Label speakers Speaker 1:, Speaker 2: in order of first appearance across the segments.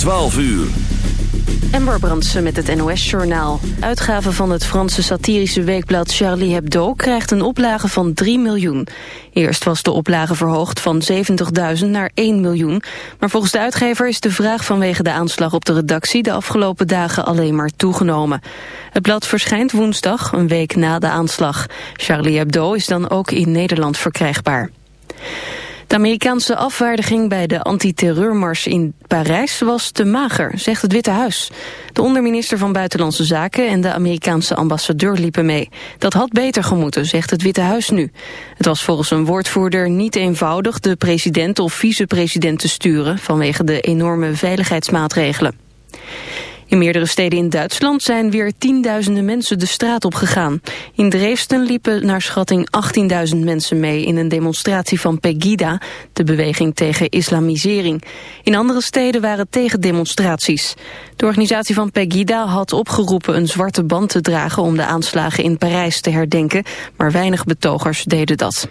Speaker 1: 12 uur.
Speaker 2: Ember Brandsen met het NOS-journaal. Uitgave van het Franse satirische weekblad Charlie Hebdo... krijgt een oplage van 3 miljoen. Eerst was de oplage verhoogd van 70.000 naar 1 miljoen. Maar volgens de uitgever is de vraag vanwege de aanslag op de redactie... de afgelopen dagen alleen maar toegenomen. Het blad verschijnt woensdag, een week na de aanslag. Charlie Hebdo is dan ook in Nederland verkrijgbaar. De Amerikaanse afwaardiging bij de antiterreurmars in Parijs was te mager, zegt het Witte Huis. De onderminister van Buitenlandse Zaken en de Amerikaanse ambassadeur liepen mee. Dat had beter gemoeten, zegt het Witte Huis nu. Het was volgens een woordvoerder niet eenvoudig de president of vicepresident te sturen vanwege de enorme veiligheidsmaatregelen. In meerdere steden in Duitsland zijn weer tienduizenden mensen de straat op gegaan. In Dresden liepen naar schatting 18.000 mensen mee in een demonstratie van Pegida, de beweging tegen islamisering. In andere steden waren tegendemonstraties. De organisatie van Pegida had opgeroepen een zwarte band te dragen om de aanslagen in Parijs te herdenken, maar weinig betogers deden dat.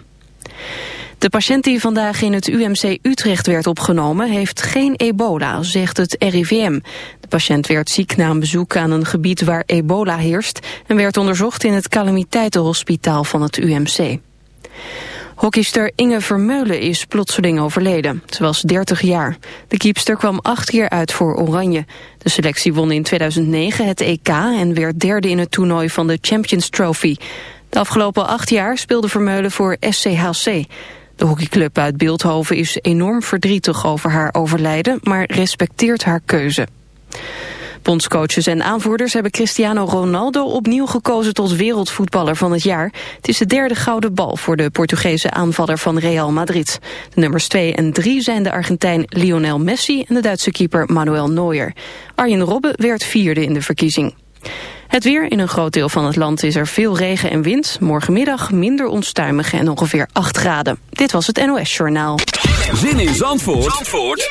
Speaker 2: De patiënt die vandaag in het UMC Utrecht werd opgenomen heeft geen ebola, zegt het RIVM. Patiënt werd ziek na een bezoek aan een gebied waar ebola heerst... en werd onderzocht in het calamiteitenhospitaal van het UMC. Hockeyster Inge Vermeulen is plotseling overleden. Ze was 30 jaar. De kiepster kwam acht keer uit voor Oranje. De selectie won in 2009 het EK en werd derde in het toernooi van de Champions Trophy. De afgelopen acht jaar speelde Vermeulen voor SCHC. De hockeyclub uit Beeldhoven is enorm verdrietig over haar overlijden, maar respecteert haar keuze. Bondscoaches en aanvoerders hebben Cristiano Ronaldo opnieuw gekozen tot wereldvoetballer van het jaar. Het is de derde gouden bal voor de Portugese aanvaller van Real Madrid. De nummers 2 en 3 zijn de Argentijn Lionel Messi en de Duitse keeper Manuel Neuer. Arjen Robben werd vierde in de verkiezing. Het weer in een groot deel van het land is er veel regen en wind. Morgenmiddag minder onstuimig en ongeveer 8 graden. Dit was het NOS Journaal.
Speaker 1: Zin in Zandvoort, Zandvoort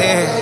Speaker 3: eh,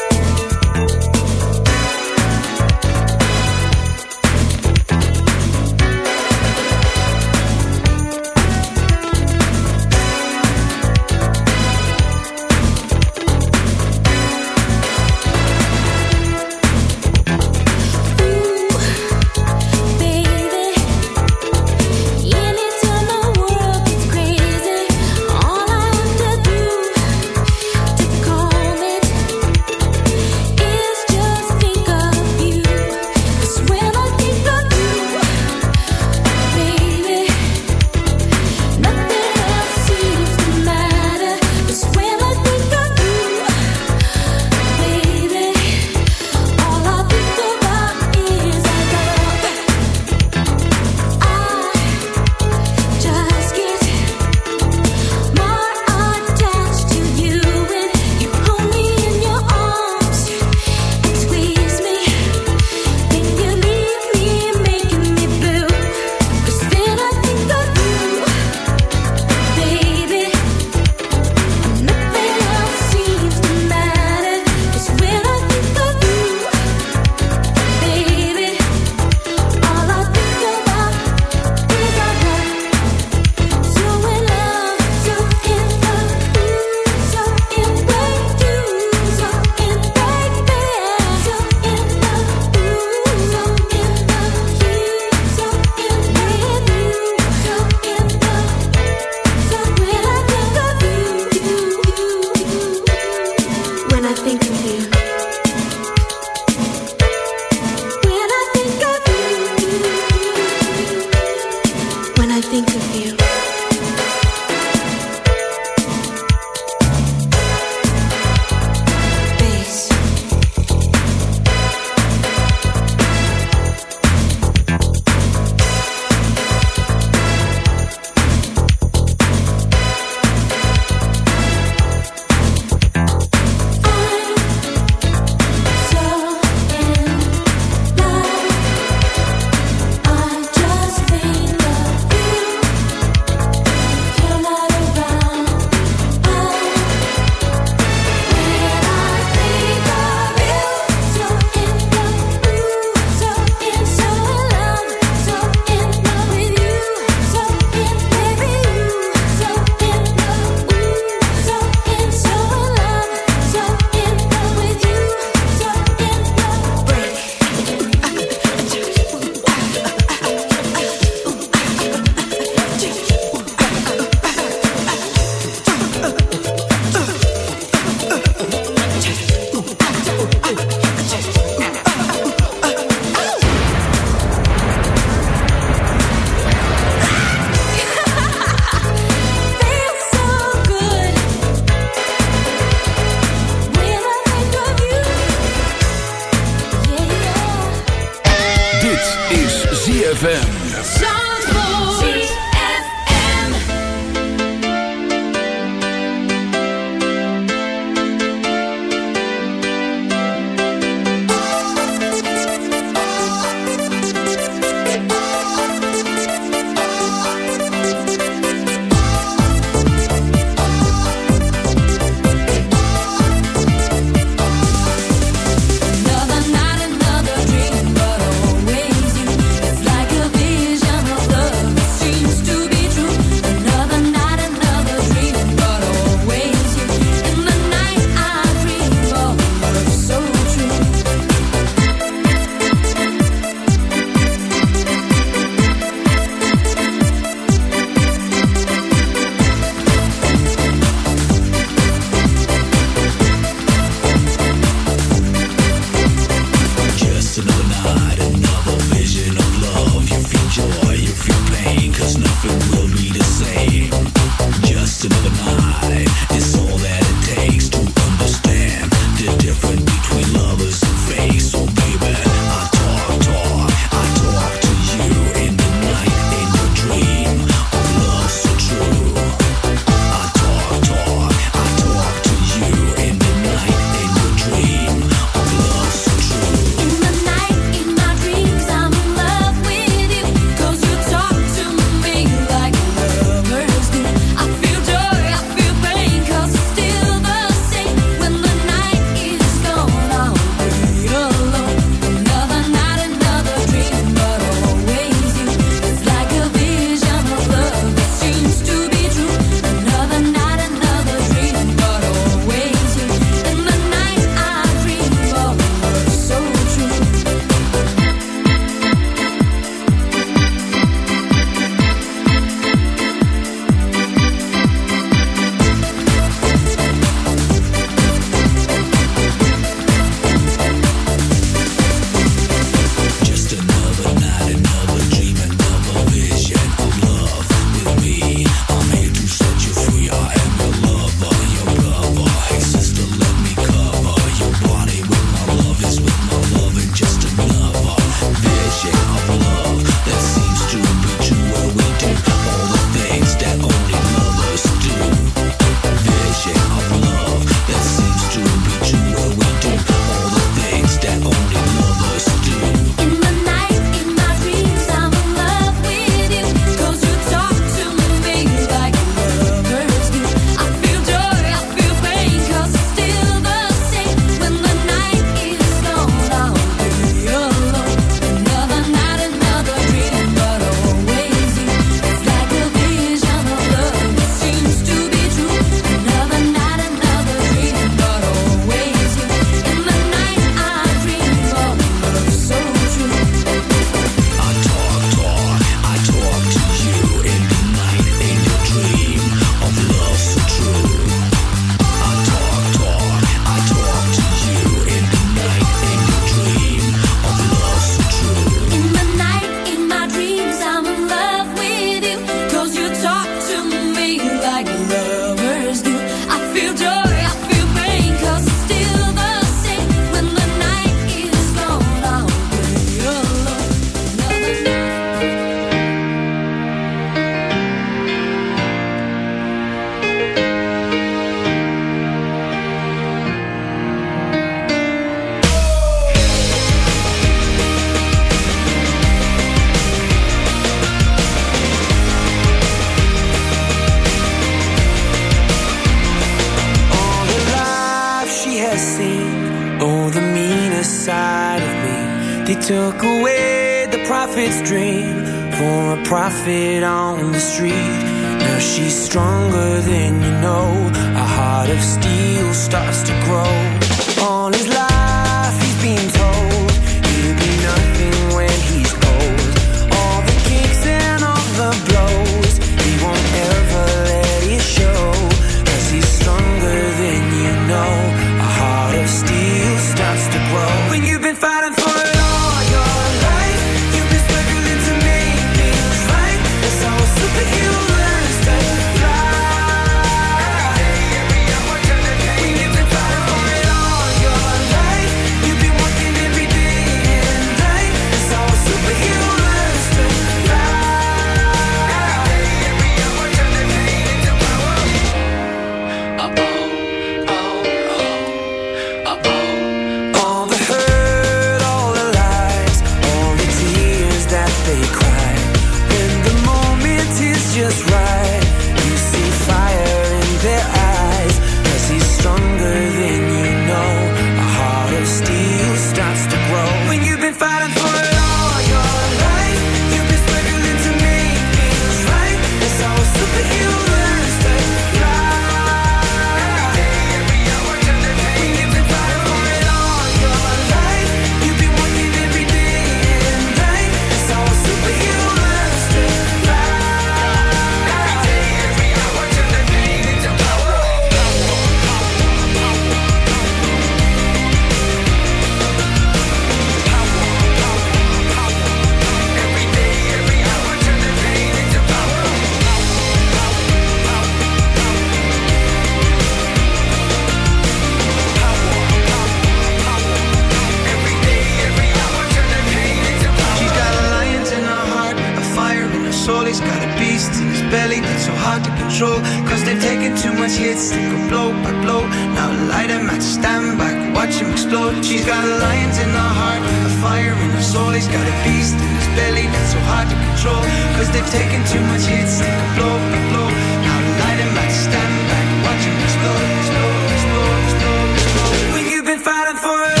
Speaker 3: a lion's in our heart, a
Speaker 4: fire in our soul. He's got a beast in his belly that's so hard to control. Cause they've taken too much hits, they a blow, a blow. Now light him back, stand back, watch him explode, explode, explode, explode, explode.
Speaker 3: When you've been fighting for it.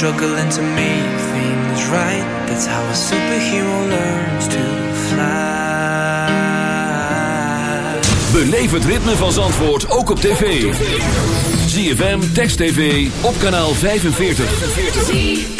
Speaker 3: struggling to make things right. That's how a superhero learns to fly.
Speaker 1: Beleef het ritme van Zandvoort ook op tv. ZFM Text TV op kanaal 45.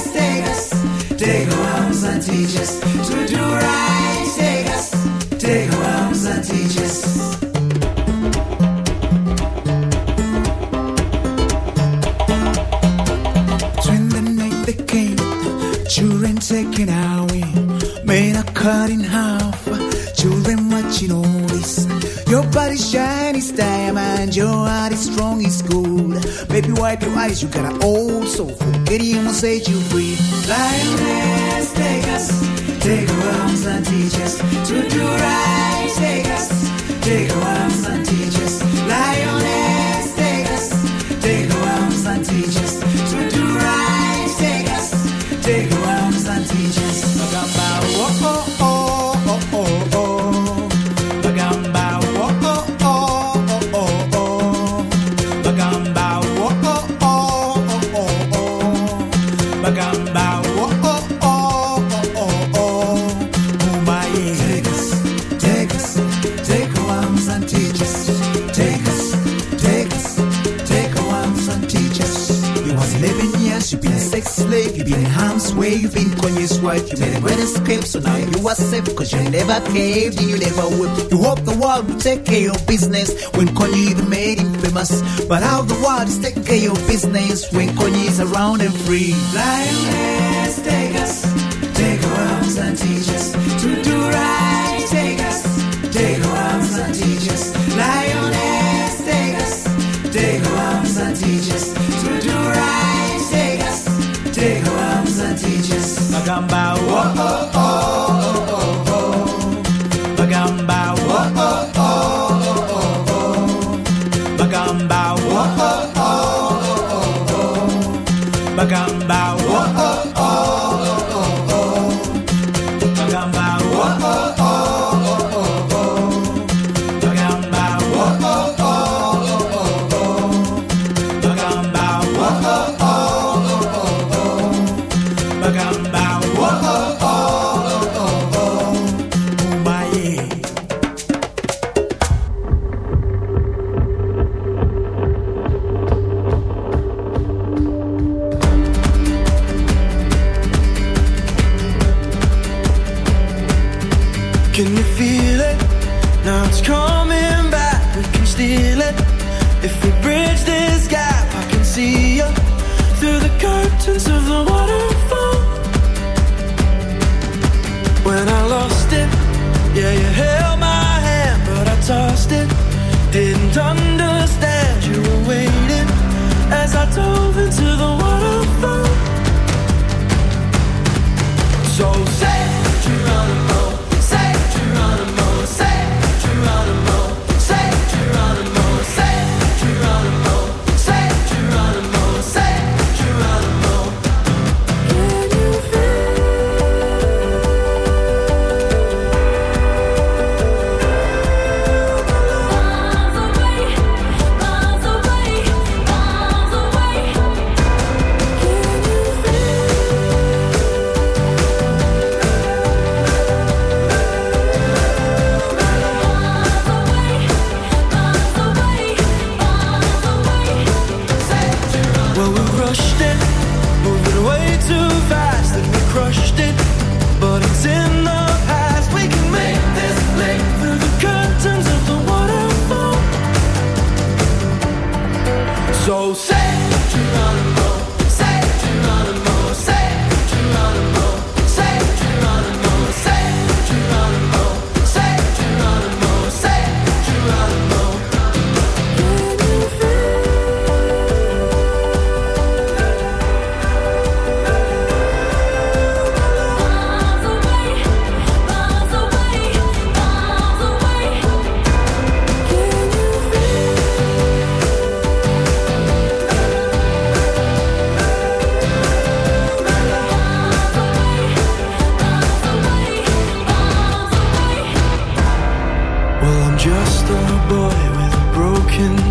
Speaker 5: like your eyes, you got an old soul. Gideon set you free. Lioness, take us, take our arms and teach us to do right. Cause you never caved and you never will. You hope the world will take care of business when Kony the made him famous. But how the world is taking care of business when Kony is around and free. Lioness, take us, take our arms and teach us to do right. Take us, take our arms and teach us. Lioness, take us, take our arms and teach us to do right. Take us, take our arms and teach us. Agamba, whoa.
Speaker 6: So sad. understand you were waiting as I dove into the waterfall. So.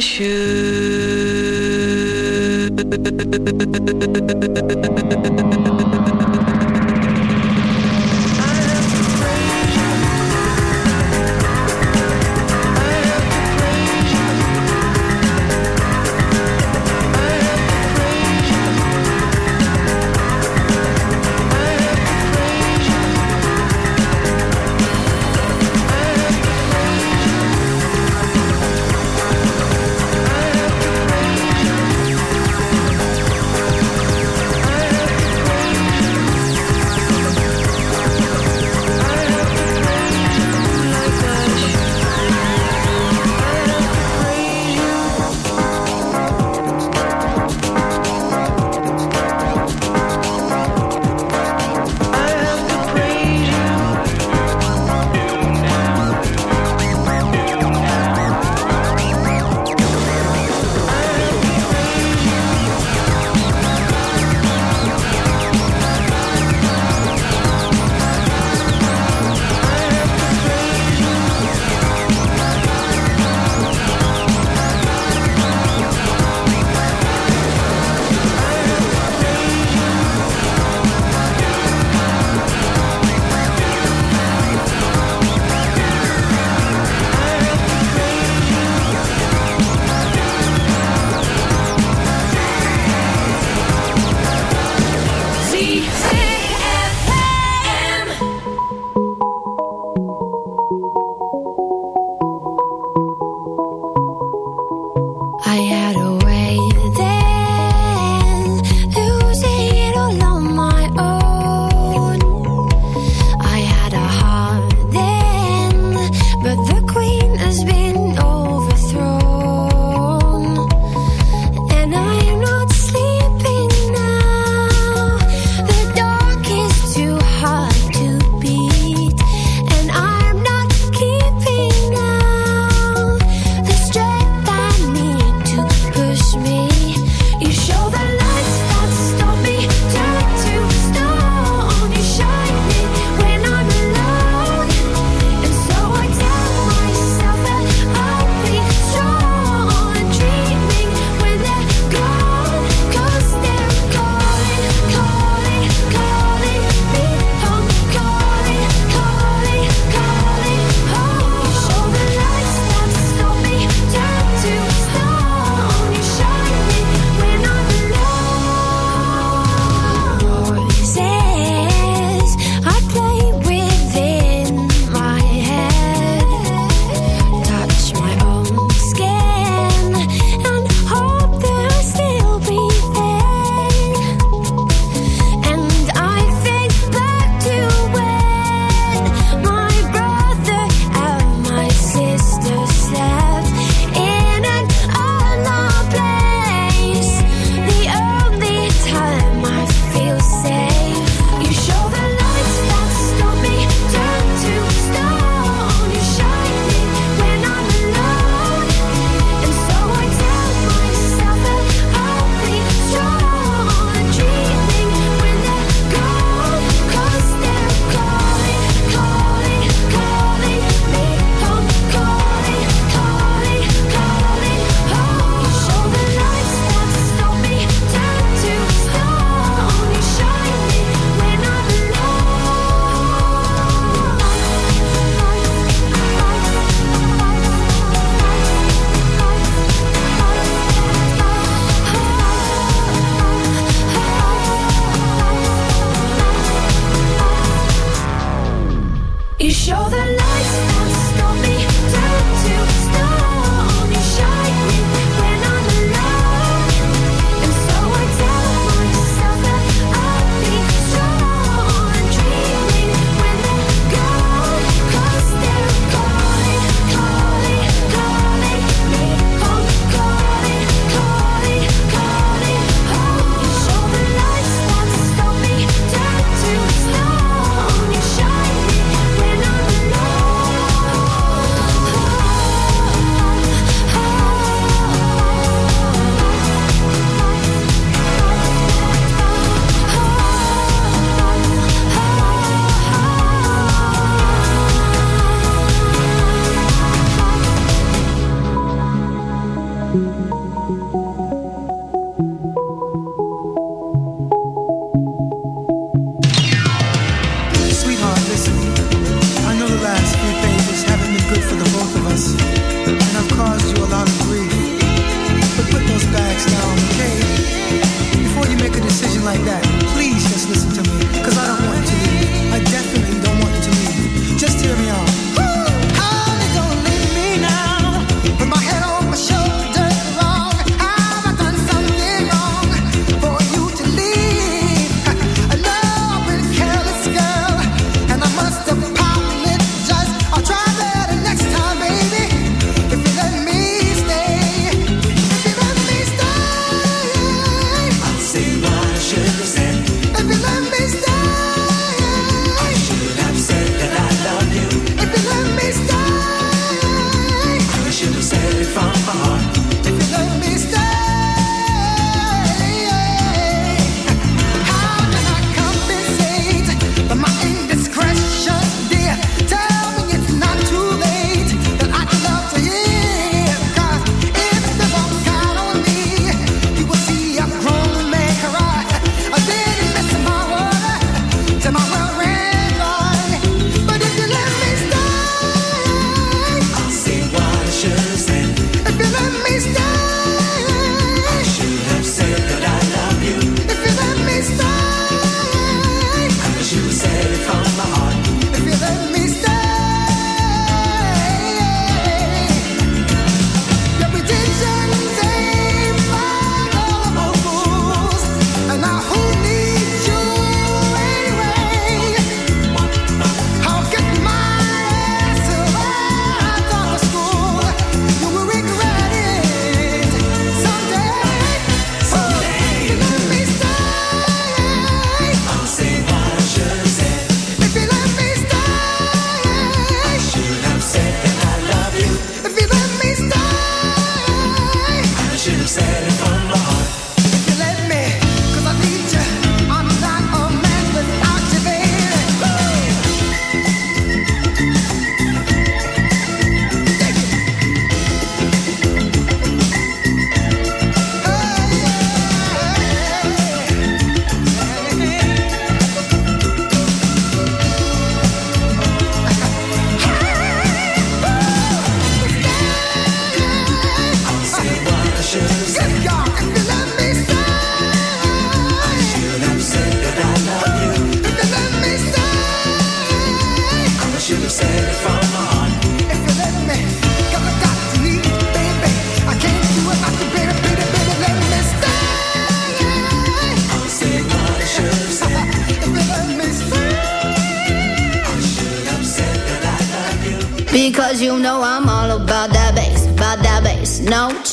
Speaker 4: should.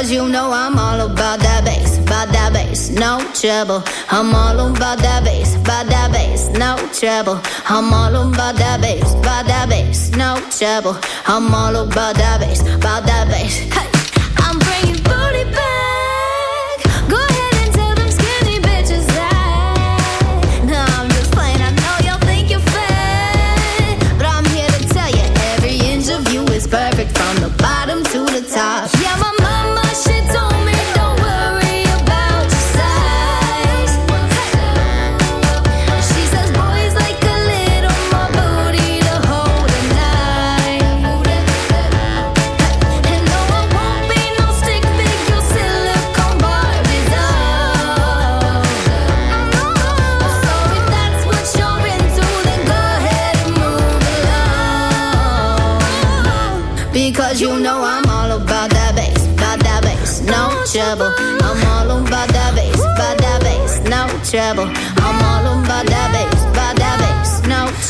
Speaker 7: Because you know I'm all about that bass, about that bass, no trouble. I'm all about that bass, about that bass, no trouble. I'm all about that bass, about that bass, no trouble. I'm all about that bass, about that bass. Hey, I'm bringing booty back. Go ahead and tell them skinny bitches that. I'm just playing. I know y'all think you're fat, but I'm here to tell you every inch of you is perfect from the bottom to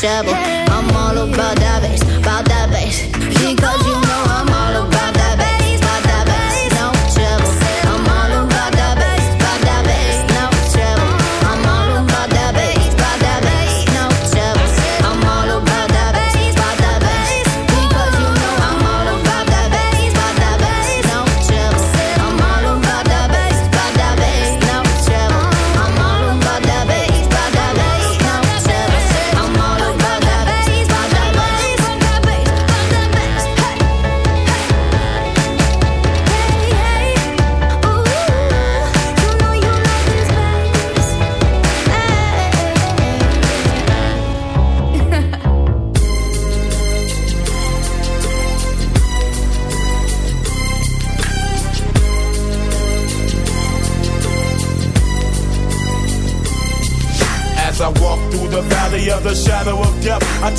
Speaker 7: trouble. I'm all about that bass, about that bass. Because you know I'm